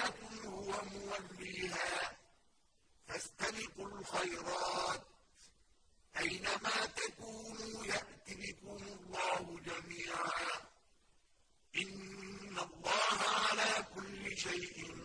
كُلٍّ هُوَ مُوَلِّيهَا ۖ فَاسْتَبِقُوا الْخَيْرَاتِ ۚ. أَيْنَمَا تَكُونُوا يَأْتِ بِكُمُ اللَّهُ جَمِيعًا ۚ. إِنَّ اللَّهَ عَلَىٰ كُلِّ شَيْءٍ